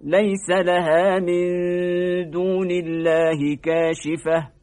ليس لها من دون الله كاشفة.